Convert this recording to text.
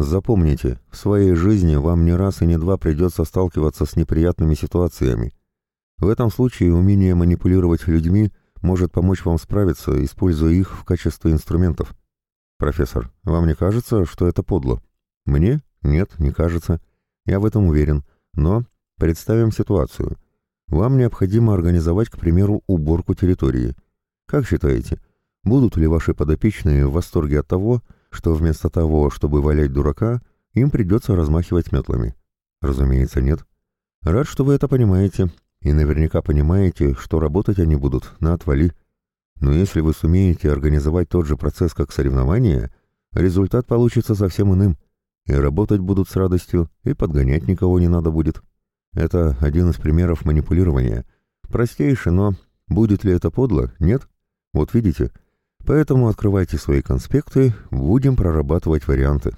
Запомните, в своей жизни вам не раз и не два придется сталкиваться с неприятными ситуациями. В этом случае умение манипулировать людьми может помочь вам справиться, используя их в качестве инструментов. Профессор, вам не кажется, что это подло? Мне? Нет, не кажется. Я в этом уверен. Но представим ситуацию. Вам необходимо организовать, к примеру, уборку территории. Как считаете, будут ли ваши подопечные в восторге от того, что вместо того, чтобы валять дурака, им придется размахивать метлами? Разумеется, нет. Рад, что вы это понимаете, и наверняка понимаете, что работать они будут на отвали. Но если вы сумеете организовать тот же процесс, как соревнование, результат получится совсем иным. И работать будут с радостью, и подгонять никого не надо будет. Это один из примеров манипулирования. Простейший, но будет ли это подло? Нет? Вот видите? Поэтому открывайте свои конспекты, будем прорабатывать варианты.